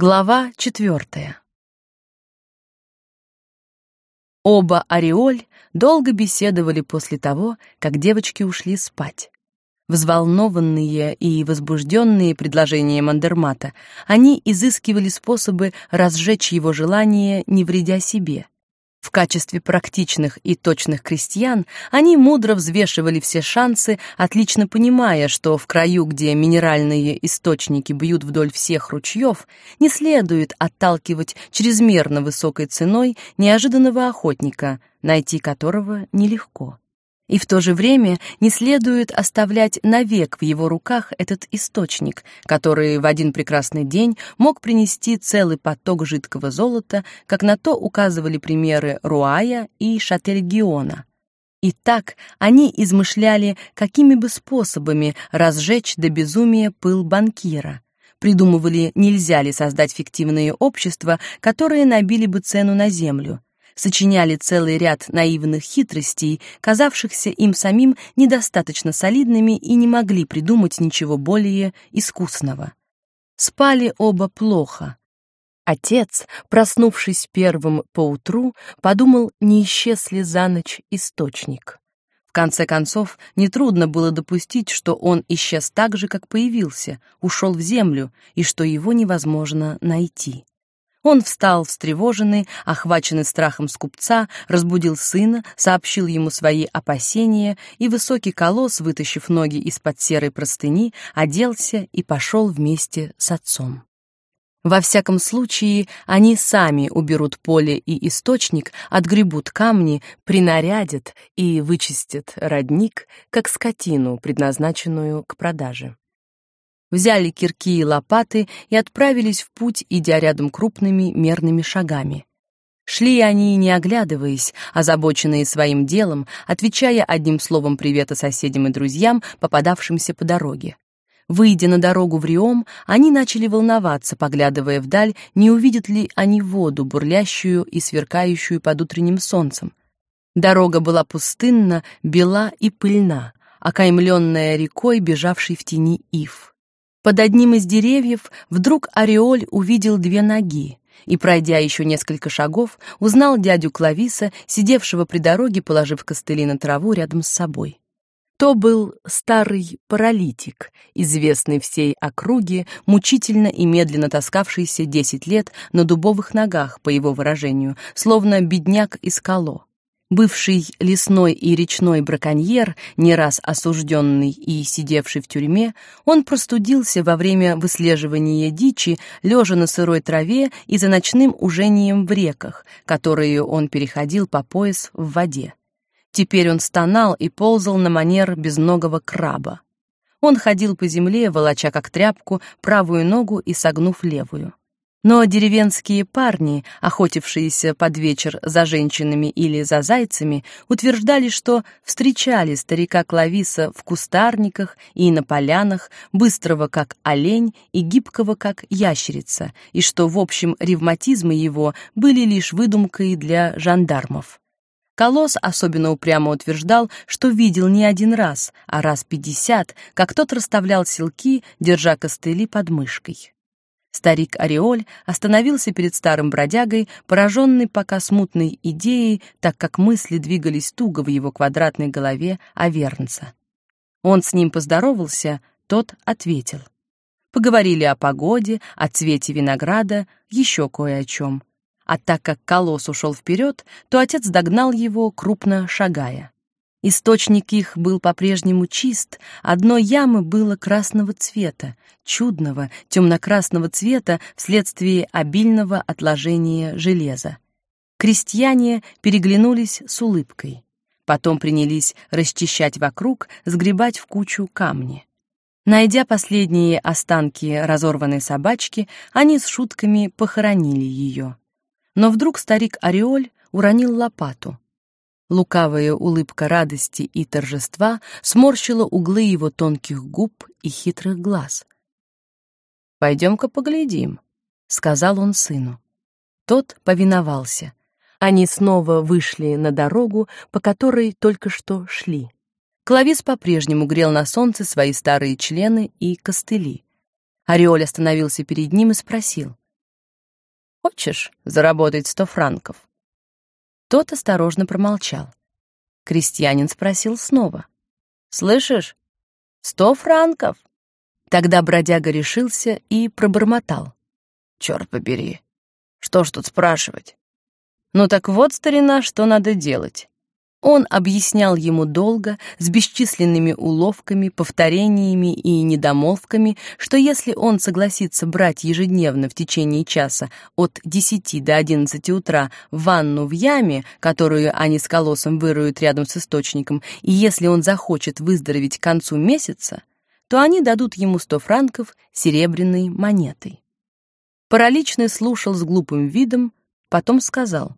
Глава четвертая. Оба Ореоль долго беседовали после того, как девочки ушли спать. Взволнованные и возбужденные предложением Андермата, они изыскивали способы разжечь его желание, не вредя себе. В качестве практичных и точных крестьян они мудро взвешивали все шансы, отлично понимая, что в краю, где минеральные источники бьют вдоль всех ручьев, не следует отталкивать чрезмерно высокой ценой неожиданного охотника, найти которого нелегко. И в то же время не следует оставлять навек в его руках этот источник, который в один прекрасный день мог принести целый поток жидкого золота, как на то указывали примеры Руая и Шательгиона. И так они измышляли, какими бы способами разжечь до безумия пыл банкира. Придумывали, нельзя ли создать фиктивные общества, которые набили бы цену на землю, сочиняли целый ряд наивных хитростей, казавшихся им самим недостаточно солидными и не могли придумать ничего более искусного. Спали оба плохо. Отец, проснувшись первым поутру, подумал, не исчез ли за ночь источник. В конце концов, нетрудно было допустить, что он исчез так же, как появился, ушел в землю, и что его невозможно найти. Он встал встревоженный, охваченный страхом скупца, разбудил сына, сообщил ему свои опасения, и высокий колосс, вытащив ноги из-под серой простыни, оделся и пошел вместе с отцом. Во всяком случае, они сами уберут поле и источник, отгребут камни, принарядят и вычистят родник, как скотину, предназначенную к продаже взяли кирки и лопаты и отправились в путь, идя рядом крупными мерными шагами. Шли они, не оглядываясь, озабоченные своим делом, отвечая одним словом привета соседям и друзьям, попадавшимся по дороге. Выйдя на дорогу в Риом, они начали волноваться, поглядывая вдаль, не увидят ли они воду, бурлящую и сверкающую под утренним солнцем. Дорога была пустынна, бела и пыльна, окаймленная рекой, бежавшей в тени ив. Под одним из деревьев вдруг Ореоль увидел две ноги и, пройдя еще несколько шагов, узнал дядю Клависа, сидевшего при дороге, положив костыли на траву рядом с собой. То был старый паралитик, известный всей округе, мучительно и медленно таскавшийся десять лет на дубовых ногах, по его выражению, словно бедняк из коло бывший лесной и речной браконьер, не раз осужденный и сидевший в тюрьме, он простудился во время выслеживания дичи, лежа на сырой траве и за ночным ужением в реках, которые он переходил по пояс в воде. Теперь он стонал и ползал на манер безногого краба. Он ходил по земле, волоча как тряпку правую ногу и согнув левую. Но деревенские парни, охотившиеся под вечер за женщинами или за зайцами, утверждали, что встречали старика Клависа в кустарниках и на полянах, быстрого как олень и гибкого как ящерица, и что в общем ревматизмы его были лишь выдумкой для жандармов. Колосс особенно упрямо утверждал, что видел не один раз, а раз пятьдесят, как тот расставлял селки, держа костыли под мышкой. Старик Ореоль остановился перед старым бродягой, пораженный пока смутной идеей, так как мысли двигались туго в его квадратной голове о Вернца. Он с ним поздоровался, тот ответил. Поговорили о погоде, о цвете винограда, еще кое о чем. А так как колосс ушел вперед, то отец догнал его, крупно шагая. Источник их был по-прежнему чист, одно ямы было красного цвета, чудного темно-красного цвета вследствие обильного отложения железа. Крестьяне переглянулись с улыбкой. Потом принялись расчищать вокруг, сгребать в кучу камни. Найдя последние останки разорванной собачки, они с шутками похоронили ее. Но вдруг старик Ореоль уронил лопату — Лукавая улыбка радости и торжества сморщила углы его тонких губ и хитрых глаз. «Пойдем-ка поглядим», — сказал он сыну. Тот повиновался. Они снова вышли на дорогу, по которой только что шли. Клавис по-прежнему грел на солнце свои старые члены и костыли. Ореоль остановился перед ним и спросил. хочешь заработать сто франков?» Тот осторожно промолчал. Крестьянин спросил снова. «Слышишь? Сто франков!» Тогда бродяга решился и пробормотал. «Черт побери! Что ж тут спрашивать?» «Ну так вот, старина, что надо делать. Он объяснял ему долго, с бесчисленными уловками, повторениями и недомолвками, что если он согласится брать ежедневно в течение часа от 10 до 11 утра ванну в яме, которую они с колоссом выроют рядом с источником, и если он захочет выздороветь к концу месяца, то они дадут ему 100 франков серебряной монетой. Параличный слушал с глупым видом, потом сказал —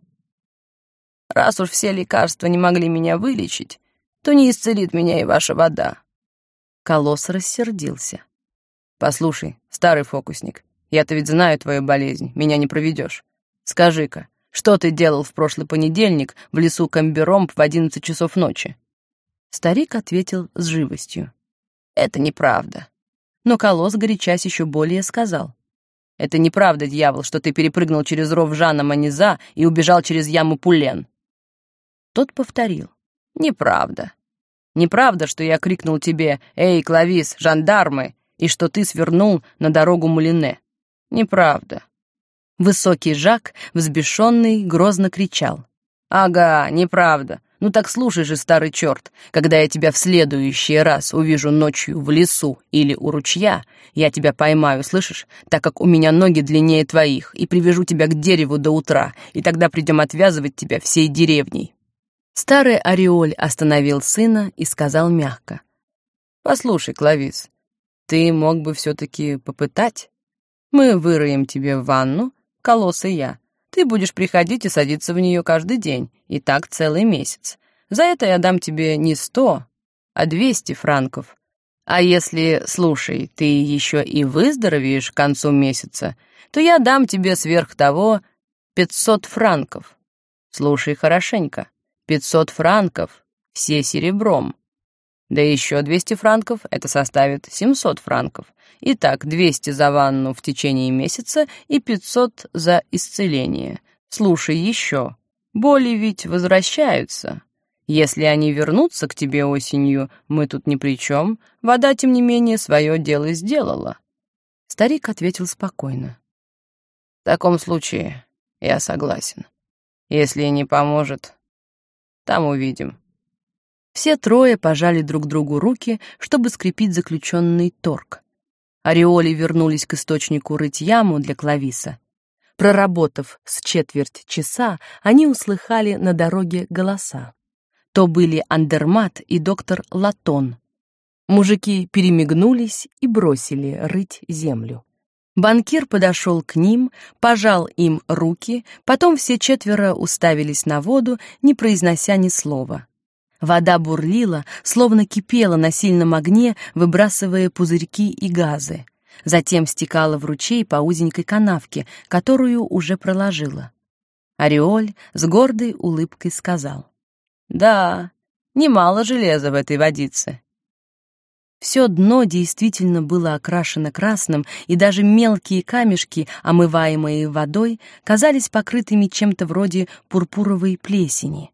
Раз уж все лекарства не могли меня вылечить, то не исцелит меня и ваша вода. Колосс рассердился. Послушай, старый фокусник, я-то ведь знаю твою болезнь, меня не проведешь. Скажи-ка, что ты делал в прошлый понедельник в лесу Камберомб в одиннадцать часов ночи? Старик ответил с живостью. Это неправда. Но Колосс, горячась еще более, сказал. Это неправда, дьявол, что ты перепрыгнул через ров Жана Маниза и убежал через яму Пулен. Тот повторил. «Неправда. Неправда, что я крикнул тебе «Эй, Клавис, жандармы!» и что ты свернул на дорогу Мулине. Неправда». Высокий Жак, взбешенный, грозно кричал. «Ага, неправда. Ну так слушай же, старый черт, когда я тебя в следующий раз увижу ночью в лесу или у ручья, я тебя поймаю, слышишь, так как у меня ноги длиннее твоих, и привяжу тебя к дереву до утра, и тогда придем отвязывать тебя всей деревней. Старый Ореоль остановил сына и сказал мягко. «Послушай, Клавис, ты мог бы все-таки попытать? Мы выроем тебе ванну, колосс и я. Ты будешь приходить и садиться в нее каждый день, и так целый месяц. За это я дам тебе не сто, а двести франков. А если, слушай, ты еще и выздоровеешь к концу месяца, то я дам тебе сверх того пятьсот франков. Слушай хорошенько. Пятьсот франков, все серебром. Да еще двести франков, это составит семьсот франков. Итак, двести за ванну в течение месяца и пятьсот за исцеление. Слушай еще, боли ведь возвращаются. Если они вернутся к тебе осенью, мы тут ни при чем. Вода, тем не менее, свое дело сделала. Старик ответил спокойно. В таком случае я согласен. Если не поможет, там увидим». Все трое пожали друг другу руки, чтобы скрепить заключенный торг. Ореоли вернулись к источнику рыть яму для Клависа. Проработав с четверть часа, они услыхали на дороге голоса. То были Андермат и доктор Латон. Мужики перемигнулись и бросили рыть землю. Банкир подошел к ним, пожал им руки, потом все четверо уставились на воду, не произнося ни слова. Вода бурлила, словно кипела на сильном огне, выбрасывая пузырьки и газы. Затем стекала в ручей по узенькой канавке, которую уже проложила. Ореоль с гордой улыбкой сказал. «Да, немало железа в этой водице. Все дно действительно было окрашено красным, и даже мелкие камешки, омываемые водой, казались покрытыми чем-то вроде пурпуровой плесени.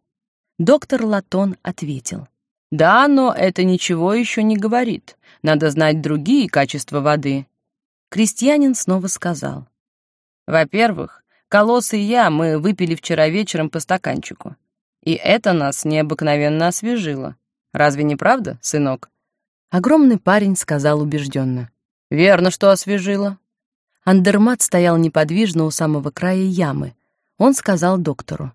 Доктор Латон ответил. «Да, но это ничего еще не говорит. Надо знать другие качества воды». Крестьянин снова сказал. «Во-первых, Колосс и я, мы выпили вчера вечером по стаканчику. И это нас необыкновенно освежило. Разве не правда, сынок?» Огромный парень сказал убежденно. «Верно, что освежило». Андермат стоял неподвижно у самого края ямы. Он сказал доктору.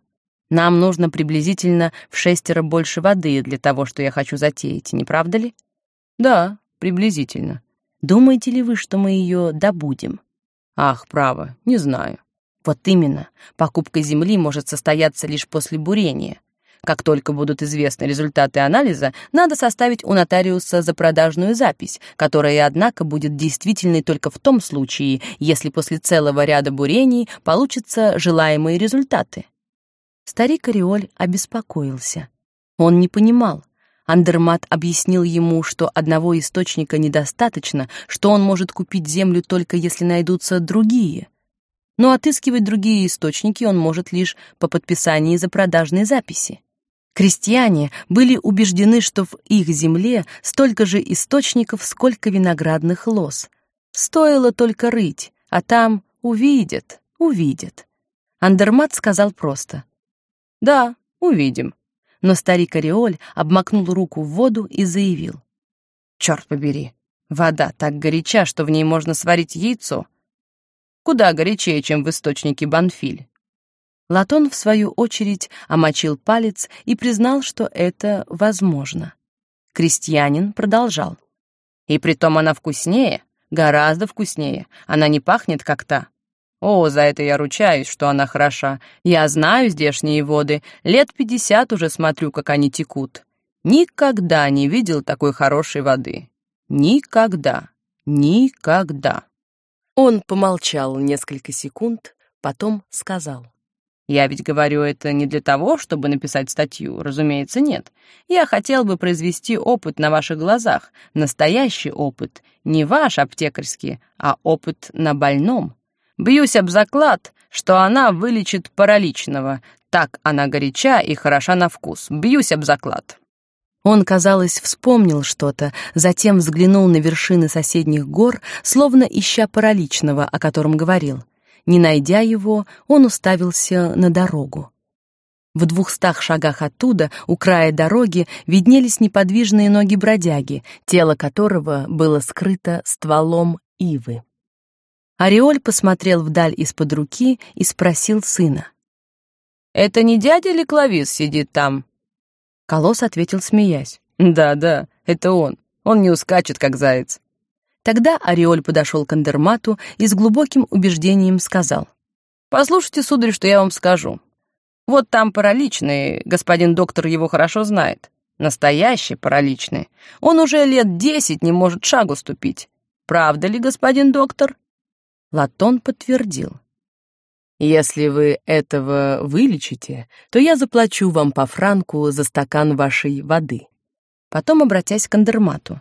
«Нам нужно приблизительно в шестеро больше воды для того, что я хочу затеять, не правда ли?» «Да, приблизительно. Думаете ли вы, что мы ее добудем?» «Ах, право, не знаю». «Вот именно. Покупка земли может состояться лишь после бурения. Как только будут известны результаты анализа, надо составить у нотариуса запродажную запись, которая, однако, будет действительной только в том случае, если после целого ряда бурений получатся желаемые результаты. Старик Ореоль обеспокоился. Он не понимал. Андермат объяснил ему, что одного источника недостаточно, что он может купить землю только если найдутся другие. но отыскивать другие источники он может лишь по подписании за продажной записи. Крестьяне были убеждены, что в их земле столько же источников, сколько виноградных лоз. Стоило только рыть, а там увидят, увидят. Андермат сказал просто. «Да, увидим». Но старик Ореоль обмакнул руку в воду и заявил. «Черт побери, вода так горяча, что в ней можно сварить яйцо. Куда горячее, чем в источнике Банфиль». Латон, в свою очередь, омочил палец и признал, что это возможно. Крестьянин продолжал. «И притом она вкуснее, гораздо вкуснее. Она не пахнет, как та. О, за это я ручаюсь, что она хороша. Я знаю здешние воды. Лет пятьдесят уже смотрю, как они текут. Никогда не видел такой хорошей воды. Никогда. Никогда. Он помолчал несколько секунд, потом сказал. Я ведь говорю это не для того, чтобы написать статью, разумеется, нет. Я хотел бы произвести опыт на ваших глазах, настоящий опыт, не ваш аптекарский, а опыт на больном. Бьюсь об заклад, что она вылечит параличного. Так она горяча и хороша на вкус. Бьюсь об заклад». Он, казалось, вспомнил что-то, затем взглянул на вершины соседних гор, словно ища параличного, о котором говорил. Не найдя его, он уставился на дорогу. В двухстах шагах оттуда, у края дороги, виднелись неподвижные ноги бродяги, тело которого было скрыто стволом ивы. Ореоль посмотрел вдаль из-под руки и спросил сына. «Это не дядя ли Клавис сидит там?» Колосс ответил, смеясь. «Да-да, это он. Он не ускачет, как заяц». Тогда Ореоль подошел к Андермату и с глубоким убеждением сказал. «Послушайте, сударь, что я вам скажу. Вот там параличный, господин доктор его хорошо знает. Настоящий параличный. Он уже лет десять не может шагу ступить. Правда ли, господин доктор?» Латон подтвердил. «Если вы этого вылечите, то я заплачу вам по франку за стакан вашей воды». Потом, обратясь к Андермату.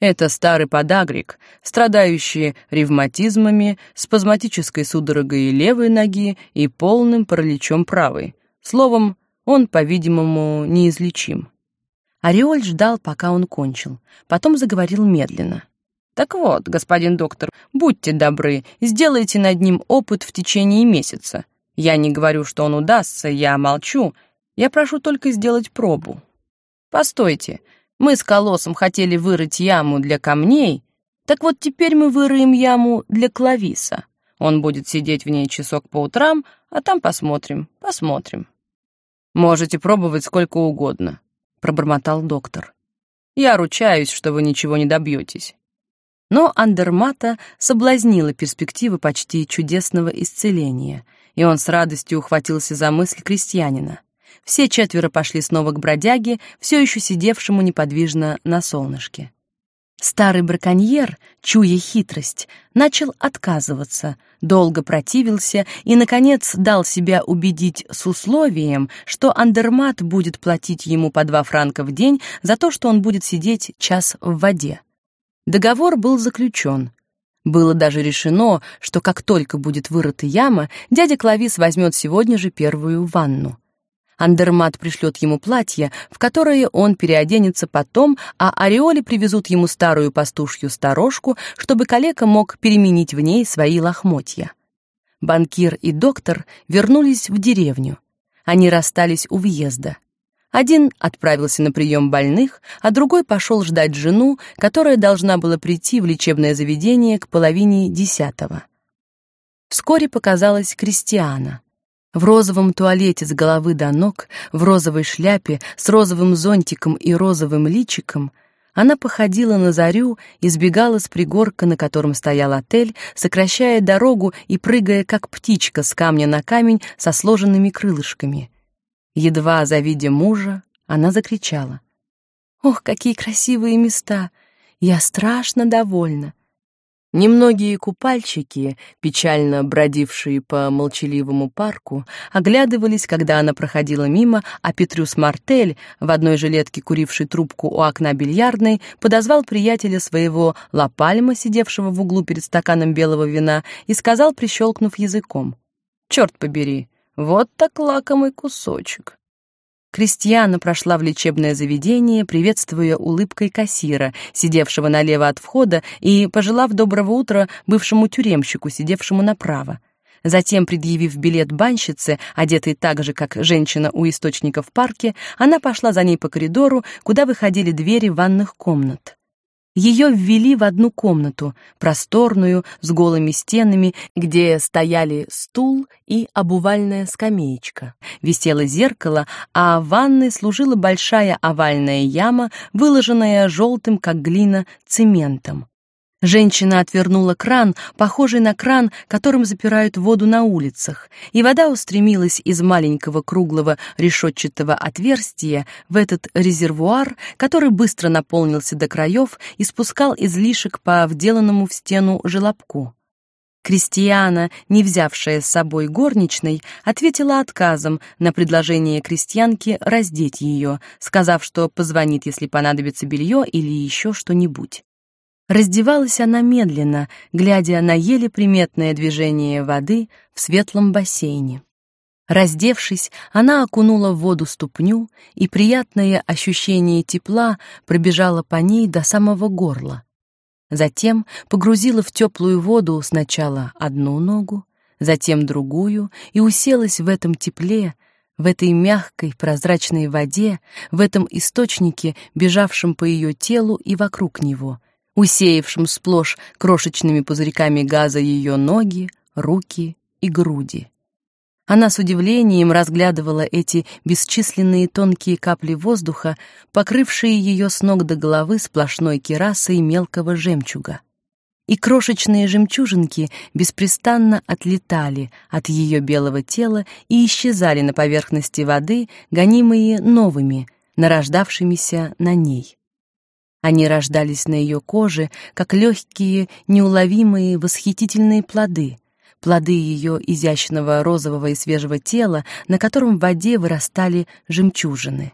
«Это старый подагрик, страдающий ревматизмами, спазматической судорогой левой ноги и полным параличом правой. Словом, он, по-видимому, неизлечим». Ореоль ждал, пока он кончил, потом заговорил медленно. Так вот, господин доктор, будьте добры, сделайте над ним опыт в течение месяца. Я не говорю, что он удастся, я молчу. Я прошу только сделать пробу. Постойте, мы с Колоссом хотели вырыть яму для камней, так вот теперь мы вырыем яму для Клависа. Он будет сидеть в ней часок по утрам, а там посмотрим, посмотрим. Можете пробовать сколько угодно, пробормотал доктор. Я ручаюсь, что вы ничего не добьетесь. Но Андермата соблазнила перспектива почти чудесного исцеления, и он с радостью ухватился за мысль крестьянина. Все четверо пошли снова к бродяге, все еще сидевшему неподвижно на солнышке. Старый браконьер, чуя хитрость, начал отказываться, долго противился и, наконец, дал себя убедить с условием, что Андермат будет платить ему по два франка в день за то, что он будет сидеть час в воде. Договор был заключен. Было даже решено, что как только будет вырыта яма, дядя Клавис возьмет сегодня же первую ванну. Андермат пришлет ему платье, в которое он переоденется потом, а Ореоли привезут ему старую пастушью сторожку, чтобы калека мог переменить в ней свои лохмотья. Банкир и доктор вернулись в деревню. Они расстались у въезда. Один отправился на прием больных, а другой пошел ждать жену, которая должна была прийти в лечебное заведение к половине десятого. Вскоре показалась Кристиана. В розовом туалете с головы до ног, в розовой шляпе, с розовым зонтиком и розовым личиком она походила на зарю и сбегала с пригорка, на котором стоял отель, сокращая дорогу и прыгая, как птичка с камня на камень со сложенными крылышками — Едва завидя мужа, она закричала. «Ох, какие красивые места! Я страшно довольна!» Немногие купальщики, печально бродившие по молчаливому парку, оглядывались, когда она проходила мимо, а Петрюс Мартель, в одной жилетке куривший трубку у окна бильярдной, подозвал приятеля своего Лапальма, сидевшего в углу перед стаканом белого вина, и сказал, прищелкнув языком, «Черт побери, вот так лакомый кусочек». Кристиана прошла в лечебное заведение, приветствуя улыбкой кассира, сидевшего налево от входа, и пожелав доброго утра бывшему тюремщику, сидевшему направо. Затем, предъявив билет банщице, одетой так же, как женщина у источника в парке, она пошла за ней по коридору, куда выходили двери ванных комнат. Ее ввели в одну комнату, просторную, с голыми стенами, где стояли стул и обувальная скамеечка. Висело зеркало, а в ванной служила большая овальная яма, выложенная желтым, как глина, цементом. Женщина отвернула кран, похожий на кран, которым запирают воду на улицах, и вода устремилась из маленького круглого решетчатого отверстия в этот резервуар, который быстро наполнился до краев и спускал излишек по вделанному в стену желобку. Кристиана, не взявшая с собой горничной, ответила отказом на предложение крестьянки раздеть ее, сказав, что позвонит, если понадобится белье или еще что-нибудь. Раздевалась она медленно, глядя на еле приметное движение воды в светлом бассейне. Раздевшись, она окунула в воду ступню, и приятное ощущение тепла пробежало по ней до самого горла. Затем погрузила в теплую воду сначала одну ногу, затем другую и уселась в этом тепле, в этой мягкой прозрачной воде, в этом источнике, бежавшем по ее телу и вокруг него, усеявшим сплошь крошечными пузырьками газа ее ноги, руки и груди. Она с удивлением разглядывала эти бесчисленные тонкие капли воздуха, покрывшие ее с ног до головы сплошной керасой мелкого жемчуга. И крошечные жемчужинки беспрестанно отлетали от ее белого тела и исчезали на поверхности воды, гонимые новыми, нарождавшимися на ней. Они рождались на ее коже, как легкие, неуловимые, восхитительные плоды, плоды ее изящного розового и свежего тела, на котором в воде вырастали жемчужины.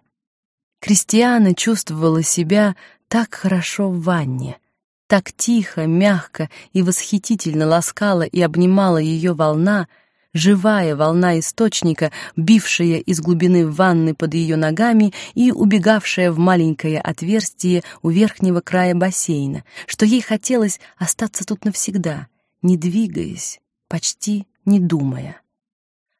Кристиана чувствовала себя так хорошо в ванне, так тихо, мягко и восхитительно ласкала и обнимала ее волна — живая волна источника, бившая из глубины ванны под ее ногами и убегавшая в маленькое отверстие у верхнего края бассейна, что ей хотелось остаться тут навсегда, не двигаясь, почти не думая.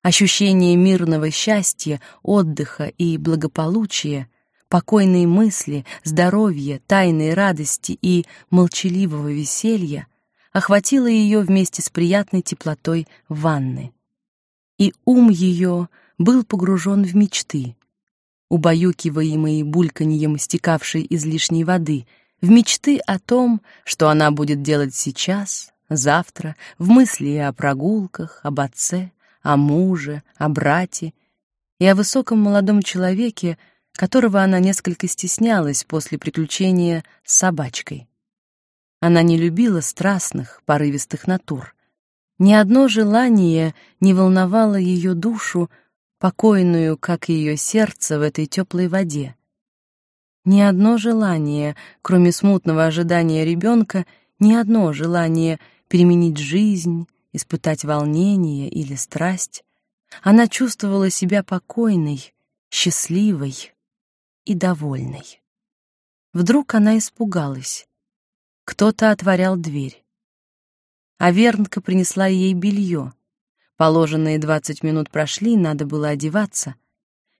Ощущение мирного счастья, отдыха и благополучия, покойные мысли, здоровья, тайной радости и молчаливого веселья охватило ее вместе с приятной теплотой ванны и ум ее был погружен в мечты, убаюкиваемые бульканьем стекавшей из лишней воды, в мечты о том, что она будет делать сейчас, завтра, в мысли о прогулках, об отце, о муже, о брате и о высоком молодом человеке, которого она несколько стеснялась после приключения с собачкой. Она не любила страстных, порывистых натур — ни одно желание не волновало ее душу, покойную, как ее сердце в этой теплой воде. Ни одно желание, кроме смутного ожидания ребенка, ни одно желание переменить жизнь, испытать волнение или страсть. Она чувствовала себя покойной, счастливой и довольной. Вдруг она испугалась. Кто-то отворял дверь а Вернка принесла ей белье. Положенные двадцать минут прошли, надо было одеваться.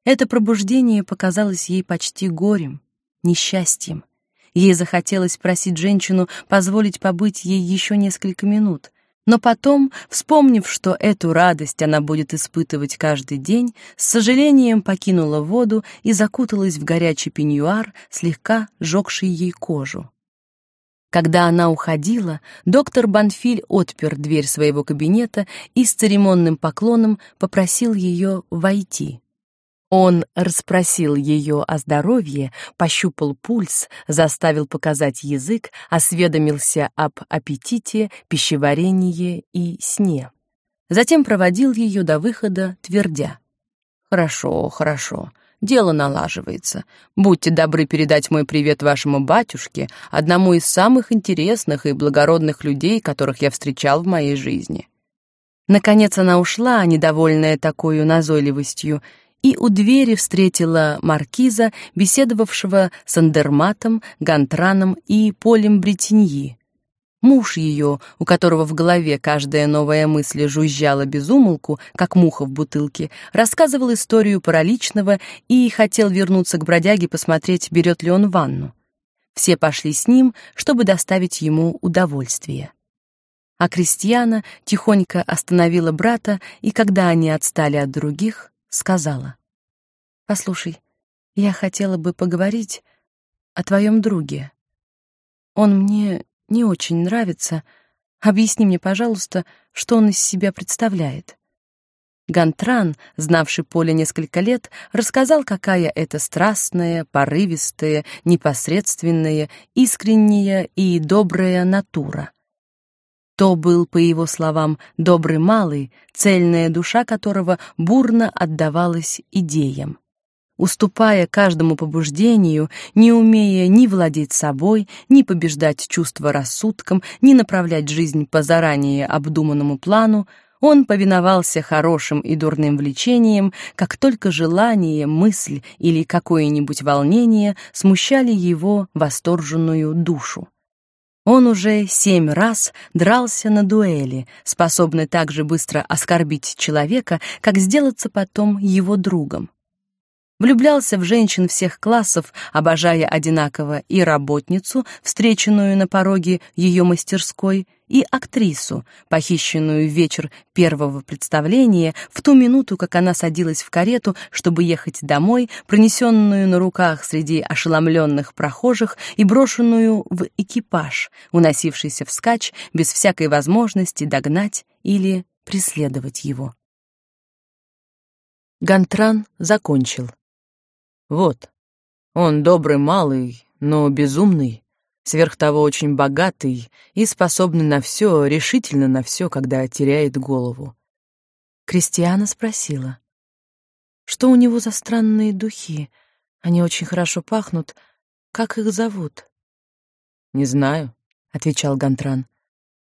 Это пробуждение показалось ей почти горем, несчастьем. Ей захотелось просить женщину позволить побыть ей еще несколько минут. Но потом, вспомнив, что эту радость она будет испытывать каждый день, с сожалением покинула воду и закуталась в горячий пеньюар, слегка жёгший ей кожу. Когда она уходила, доктор Банфиль отпер дверь своего кабинета и с церемонным поклоном попросил ее войти. Он расспросил ее о здоровье, пощупал пульс, заставил показать язык, осведомился об аппетите, пищеварении и сне. Затем проводил ее до выхода, твердя. «Хорошо, хорошо, дело налаживается. Будьте добры передать мой привет вашему батюшке, одному из самых интересных и благородных людей, которых я встречал в моей жизни». Наконец она ушла, недовольная такой назойливостью, и у двери встретила маркиза, беседовавшего с Андерматом, Гантраном и Полем Бретеньи. Муж ее, у которого в голове каждая новая мысль жужжала без умолку, как муха в бутылке, рассказывал историю параличного и хотел вернуться к бродяге посмотреть, берет ли он ванну. Все пошли с ним, чтобы доставить ему удовольствие. А Кристиана тихонько остановила брата, и когда они отстали от других, сказала: "Послушай, я хотела бы поговорить о твоем друге. Он мне не очень нравится. Объясни мне, пожалуйста, что он из себя представляет". Гантран, знавший Поле несколько лет, рассказал, какая это страстная, порывистая, непосредственная, искренняя и добрая натура. То был, по его словам, добрый малый, цельная душа которого бурно отдавалась идеям. Уступая каждому побуждению, не умея ни владеть собой, ни побеждать чувства рассудком, ни направлять жизнь по заранее обдуманному плану, он повиновался хорошим и дурным влечениям, как только желание, мысль или какое-нибудь волнение смущали его восторженную душу. Он уже семь раз дрался на дуэли, способный так же быстро оскорбить человека, как сделаться потом его другом. Влюблялся в женщин всех классов, обожая одинаково и работницу, встреченную на пороге ее мастерской, и актрису, похищенную в вечер первого представления, в ту минуту, как она садилась в карету, чтобы ехать домой, пронесенную на руках среди ошеломленных прохожих и брошенную в экипаж, уносившийся вскачь без всякой возможности догнать или преследовать его. Гантран закончил. Вот, он добрый малый, но безумный, сверх того очень богатый и способный на все, решительно на все, когда теряет голову. Кристиана спросила, что у него за странные духи? Они очень хорошо пахнут. Как их зовут? Не знаю, отвечал Гантран.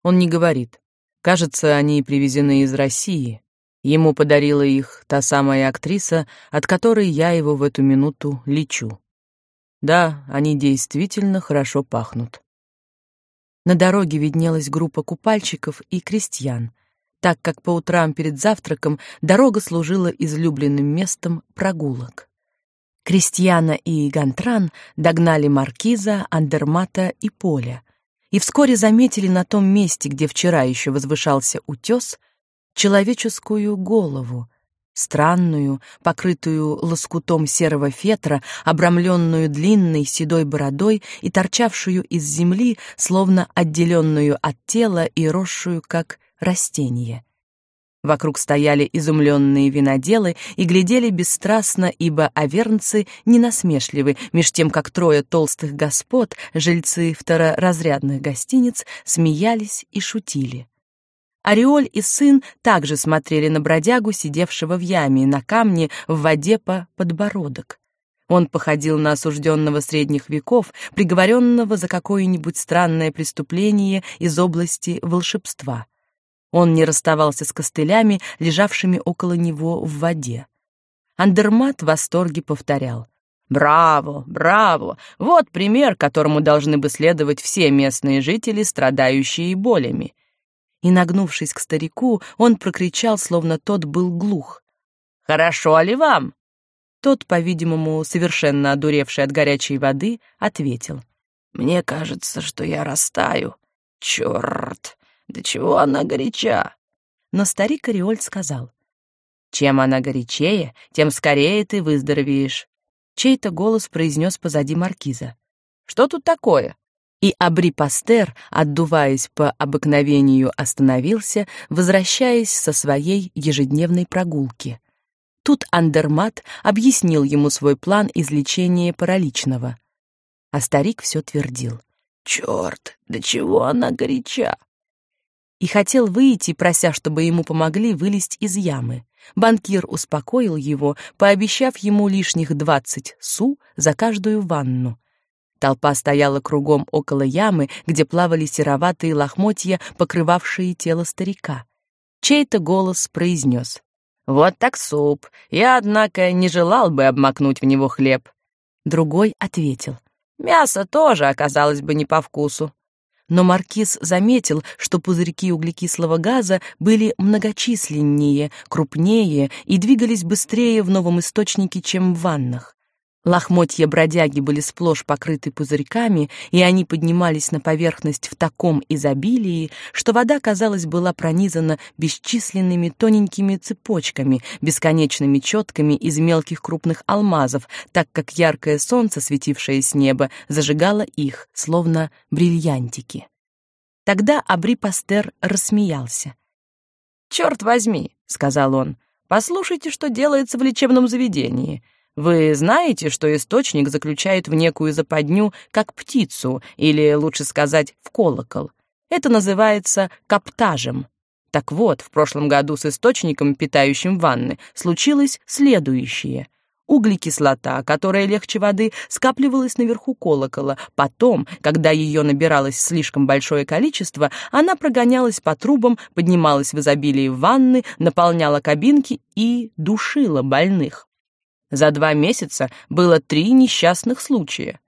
Он не говорит. Кажется, они привезены из России. Ему подарила их та самая актриса, от которой я его в эту минуту лечу. Да, они действительно хорошо пахнут. На дороге виднелась группа купальщиков и крестьян, так как по утрам перед завтраком дорога служила излюбленным местом прогулок. Крестьяна и Гантран догнали маркиза, Андермата и Поля, и вскоре заметили на том месте, где вчера еще возвышался утес, человеческую голову, странную, покрытую лоскутом серого фетра, обрамленную длинной седой бородой и торчавшую из земли, словно отделенную от тела и росшую, как растение. Вокруг стояли изумленные виноделы и глядели бесстрастно, ибо авернцы не насмешливы, меж тем, как трое толстых господ, жильцы второразрядных гостиниц, смеялись и шутили. Ореоль и сын также смотрели на бродягу, сидевшего в яме, на камне в воде по подбородок. Он походил на осужденного средних веков, приговоренного за какое-нибудь странное преступление из области волшебства. Он не расставался с костылями, лежавшими около него в воде. Андермат в восторге повторял. «Браво, браво! Вот пример, которому должны бы следовать все местные жители, страдающие болями и, нагнувшись к старику, он прокричал, словно тот был глух. «Хорошо ли вам?» Тот, по-видимому, совершенно одуревший от горячей воды, ответил. «Мне кажется, что я растаю. Черт, до чего она горяча!» Но старик Ореоль сказал. «Чем она горячее, тем скорее ты выздоровеешь». Чей-то голос произнес позади маркиза. «Что тут такое?» И Абри Пастер, отдуваясь по обыкновению, остановился, возвращаясь со своей ежедневной прогулки. Тут Андермат объяснил ему свой план излечения параличного. А старик все твердил. «Черт, до чего она горяча!» И хотел выйти, прося, чтобы ему помогли вылезть из ямы. Банкир успокоил его, пообещав ему лишних двадцать су за каждую ванну. Толпа стояла кругом около ямы, где плавали сероватые лохмотья, покрывавшие тело старика. Чей-то голос произнес. «Вот так суп. Я, однако, не желал бы обмакнуть в него хлеб». Другой ответил. «Мясо тоже оказалось бы не по вкусу». Но маркиз заметил, что пузырьки углекислого газа были многочисленнее, крупнее и двигались быстрее в новом источнике, чем в ваннах. Лохмотья бродяги были сплошь покрыты пузырьками, и они поднимались на поверхность в таком изобилии, что вода, казалось, была пронизана бесчисленными тоненькими цепочками, бесконечными четками из мелких крупных алмазов, так как яркое солнце, светившее с неба, зажигало их, словно бриллиантики. Тогда Абри Пастер рассмеялся. «Черт возьми», — сказал он, — «послушайте, что делается в лечебном заведении». Вы знаете, что источник заключает в некую западню, как птицу, или, лучше сказать, в колокол. Это называется каптажем. Так вот, в прошлом году с источником, питающим ванны, случилось следующее. Углекислота, которая легче воды, скапливалась наверху колокола. Потом, когда ее набиралось слишком большое количество, она прогонялась по трубам, поднималась в изобилии ванны, наполняла кабинки и душила больных. За два месяца было три несчастных случая.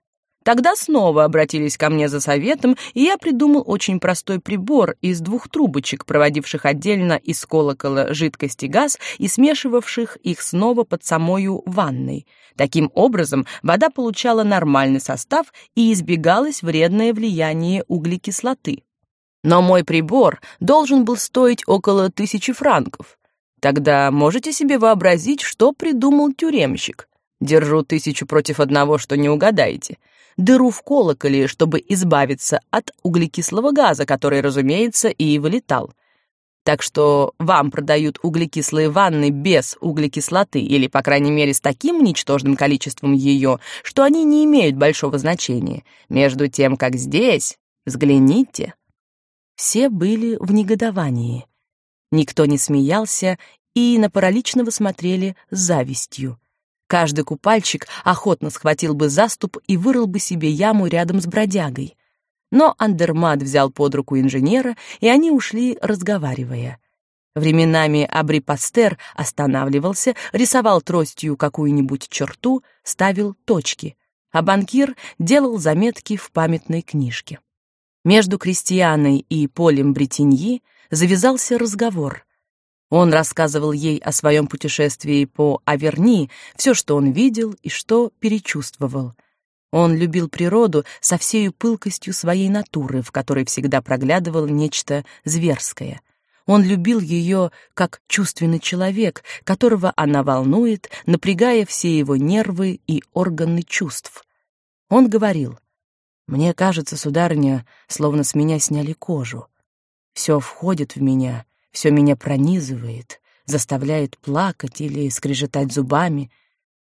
Тогда снова обратились ко мне за советом, и я придумал очень простой прибор из двух трубочек, проводивших отдельно из колокола жидкости газ и смешивавших их снова под самою ванной. Таким образом, вода получала нормальный состав и избегалось вредное влияние углекислоты. Но мой прибор должен был стоить около тысячи франков. Тогда можете себе вообразить, что придумал тюремщик? Держу тысячу против одного, что не угадаете. Дыру в колоколе, чтобы избавиться от углекислого газа, который, разумеется, и вылетал. Так что вам продают углекислые ванны без углекислоты, или, по крайней мере, с таким ничтожным количеством ее, что они не имеют большого значения. Между тем, как здесь, взгляните. Все были в негодовании. Никто не смеялся и на параличного смотрели с завистью. Каждый купальщик охотно схватил бы заступ и вырыл бы себе яму рядом с бродягой. Но Андермат взял под руку инженера, и они ушли, разговаривая. Временами Абри Пастер останавливался, рисовал тростью какую-нибудь черту, ставил точки, а банкир делал заметки в памятной книжке. Между Кристианой и Полем Бретеньи завязался разговор. Он рассказывал ей о своем путешествии по Аверни, все, что он видел и что перечувствовал. Он любил природу со всей пылкостью своей натуры, в которой всегда проглядывало нечто зверское. Он любил ее как чувственный человек, которого она волнует, напрягая все его нервы и органы чувств. Он говорил, «Мне кажется, сударыня, словно с меня сняли кожу. Все входит в меня, все меня пронизывает, заставляет плакать или скрежетать зубами.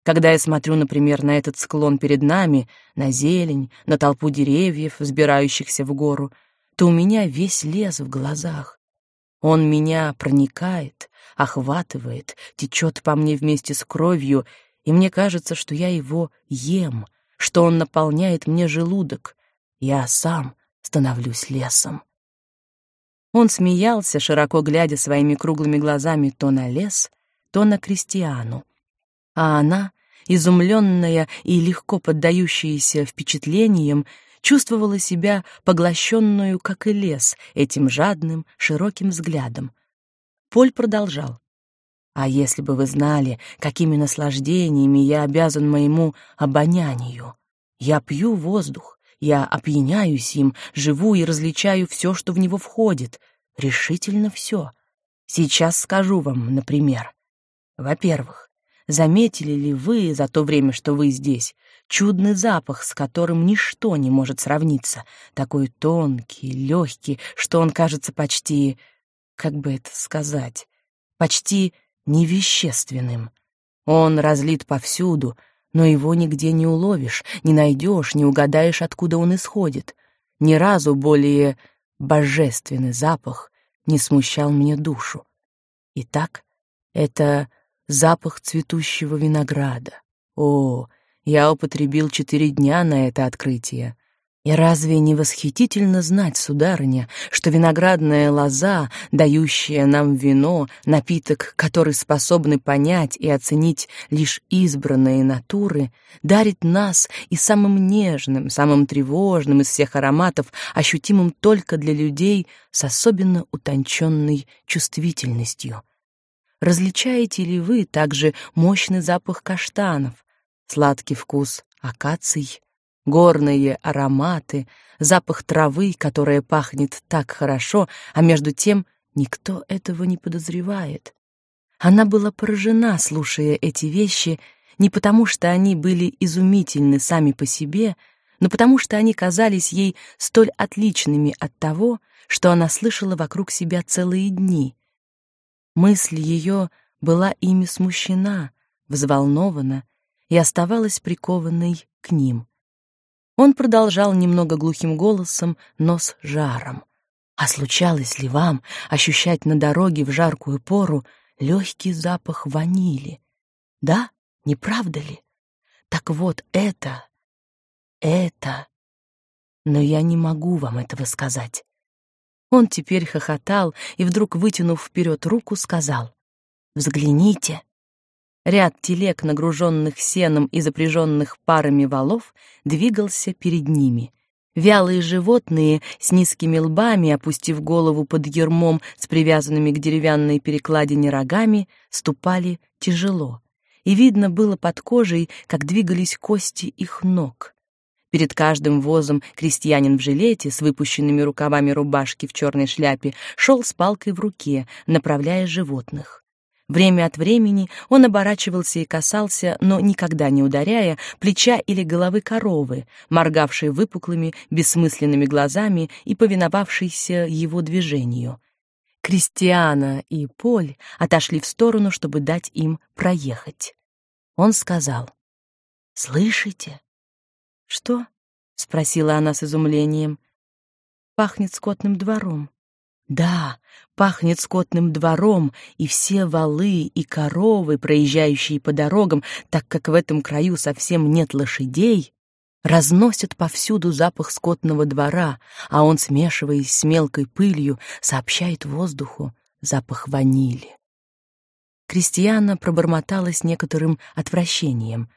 Когда я смотрю, например, на этот склон перед нами, на зелень, на толпу деревьев, взбирающихся в гору, то у меня весь лес в глазах. Он меня проникает, охватывает, течет по мне вместе с кровью, и мне кажется, что я его ем, что он наполняет мне желудок. Я сам становлюсь лесом. Он смеялся, широко глядя своими круглыми глазами то на лес, то на Кристиану. А она, изумленная и легко поддающаяся впечатлениям, чувствовала себя поглощенную, как и лес, этим жадным, широким взглядом. Поль продолжал. «А если бы вы знали, какими наслаждениями я обязан моему обонянию! Я пью воздух, я опьяняюсь им, живу и различаю все, что в него входит. Решительно все. Сейчас скажу вам, например. Во-первых, заметили ли вы за то время, что вы здесь, чудный запах, с которым ничто не может сравниться, такой тонкий, легкий, что он кажется почти, как бы это сказать, почти невещественным. Он разлит повсюду, но его нигде не уловишь, не найдешь, не угадаешь, откуда он исходит. Ни разу более божественный запах не смущал мне душу. Итак, это запах цветущего винограда. О, я употребил четыре дня на это открытие. И разве не восхитительно знать, сударыня, что виноградная лоза, дающая нам вино, напиток, который способны понять и оценить лишь избранные натуры, дарит нас и самым нежным, самым тревожным из всех ароматов, ощутимым только для людей с особенно утонченной чувствительностью? Различаете ли вы также мощный запах каштанов, сладкий вкус акаций, горные ароматы, запах травы, которая пахнет так хорошо, а между тем никто этого не подозревает. Она была поражена, слушая эти вещи, не потому что они были изумительны сами по себе, но потому что они казались ей столь отличными от того, что она слышала вокруг себя целые дни. Мысль ее была ими смущена, взволнована и оставалась прикованной к ним. Он продолжал немного глухим голосом, но с жаром. А случалось ли вам ощущать на дороге в жаркую пору легкий запах ванили? Да, не правда ли? Так вот это, это... Но я не могу вам этого сказать. Он теперь хохотал и вдруг, вытянув вперед руку, сказал, «Взгляните, Ряд телег, нагруженных сеном и запряженных парами валов, двигался перед ними. Вялые животные с низкими лбами, опустив голову под ермом с привязанными к деревянной перекладине рогами, ступали тяжело. И видно было под кожей, как двигались кости их ног. Перед каждым возом крестьянин в жилете с выпущенными рукавами рубашки в черной шляпе шел с палкой в руке, направляя животных. Время от времени он оборачивался и касался, но никогда не ударяя, плеча или головы коровы, моргавшей выпуклыми, бессмысленными глазами и повиновавшейся его движению. Кристиана и Поль отошли в сторону, чтобы дать им проехать. Он сказал, «Слышите?» «Что?» — спросила она с изумлением. «Пахнет скотным двором». Да, пахнет скотным двором, и все валы и коровы, проезжающие по дорогам, так как в этом краю совсем нет лошадей, разносят повсюду запах скотного двора, а он, смешиваясь с мелкой пылью, сообщает воздуху запах ванили. Кристиана пробормотала с некоторым отвращением.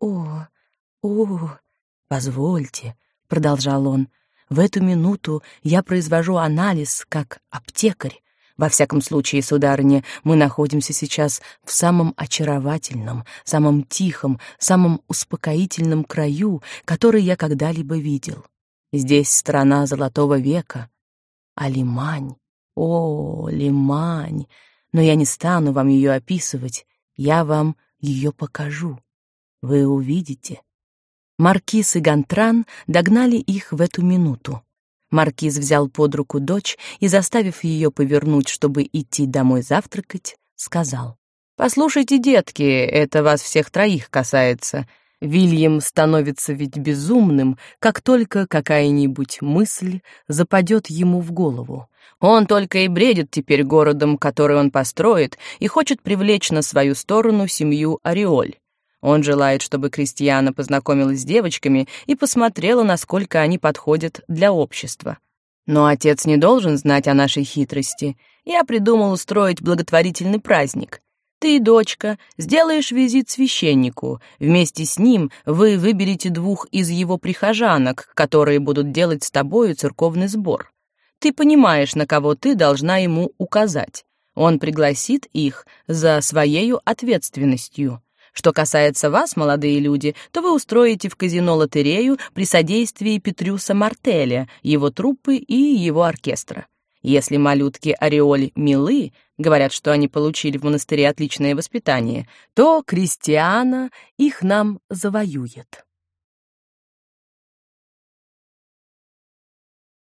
«О, о, позвольте», — продолжал он, — в эту минуту я произвожу анализ как аптекарь. Во всяком случае, сударыня, мы находимся сейчас в самом очаровательном, самом тихом, самом успокоительном краю, который я когда-либо видел. Здесь страна золотого века. А Лимань, о, Лимань, но я не стану вам ее описывать, я вам ее покажу. Вы увидите. Маркиз и Гантран догнали их в эту минуту. Маркиз взял под руку дочь и, заставив ее повернуть, чтобы идти домой завтракать, сказал: "Послушайте, детки, это вас всех троих касается. Вильям становится ведь безумным, как только какая-нибудь мысль западет ему в голову. Он только и бредит теперь городом, который он построит, и хочет привлечь на свою сторону семью Ореоль. Он желает, чтобы Кристиана познакомилась с девочками и посмотрела, насколько они подходят для общества. Но отец не должен знать о нашей хитрости. Я придумал устроить благотворительный праздник. Ты, дочка, сделаешь визит священнику. Вместе с ним вы выберете двух из его прихожанок, которые будут делать с тобою церковный сбор. Ты понимаешь, на кого ты должна ему указать. Он пригласит их за своей ответственностью. Что касается вас, молодые люди, то вы устроите в казино лотерею при содействии Петрюса Мартеля, его труппы и его оркестра. Если малютки Ореоль милы, говорят, что они получили в монастыре отличное воспитание, то Кристиана их нам завоюет.